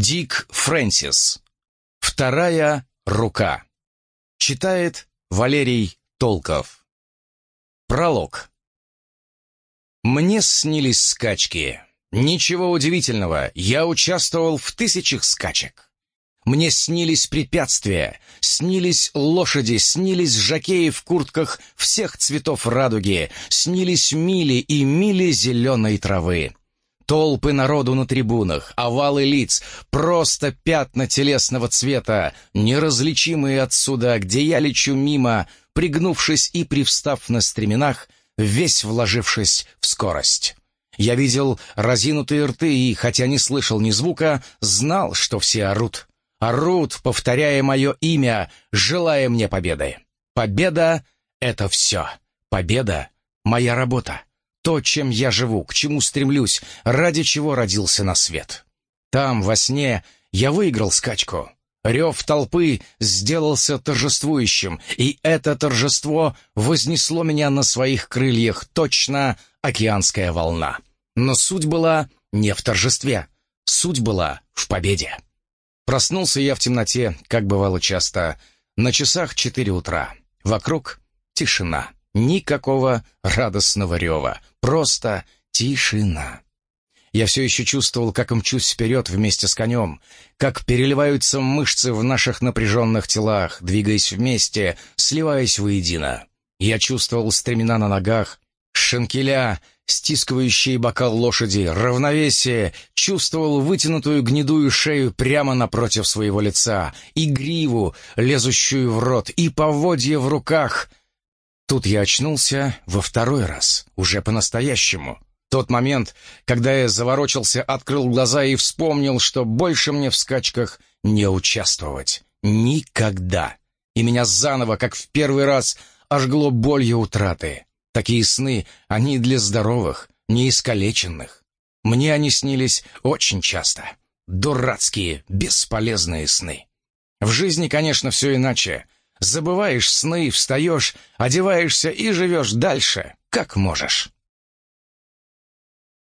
Дик Фрэнсис. Вторая рука. Читает Валерий Толков. Пролог. Мне снились скачки. Ничего удивительного, я участвовал в тысячах скачек. Мне снились препятствия, снились лошади, снились жакеи в куртках всех цветов радуги, снились мили и мили зеленой травы. Толпы народу на трибунах, овалы лиц, просто пятна телесного цвета, неразличимые отсюда, где я лечу мимо, пригнувшись и привстав на стременах, весь вложившись в скорость. Я видел разинутые рты и, хотя не слышал ни звука, знал, что все орут. Орут, повторяя мое имя, желая мне победы. Победа — это все. Победа — моя работа то, чем я живу, к чему стремлюсь, ради чего родился на свет. Там, во сне, я выиграл скачку. Рев толпы сделался торжествующим, и это торжество вознесло меня на своих крыльях, точно океанская волна. Но суть была не в торжестве, суть была в победе. Проснулся я в темноте, как бывало часто, на часах четыре утра. Вокруг тишина. Никакого радостного рева, просто тишина. Я все еще чувствовал, как мчусь вперед вместе с конем, как переливаются мышцы в наших напряженных телах, двигаясь вместе, сливаясь воедино. Я чувствовал стремена на ногах, шенкеля, стискивающие бокал лошади, равновесие, чувствовал вытянутую гнедую шею прямо напротив своего лица, и гриву, лезущую в рот, и поводья в руках, Тут я очнулся во второй раз, уже по-настоящему. Тот момент, когда я заворочился, открыл глаза и вспомнил, что больше мне в скачках не участвовать. Никогда. И меня заново, как в первый раз, ожгло болью утраты. Такие сны, они для здоровых, неискалеченных. Мне они снились очень часто. Дурацкие, бесполезные сны. В жизни, конечно, все иначе — Забываешь сны, встаешь, одеваешься и живешь дальше, как можешь.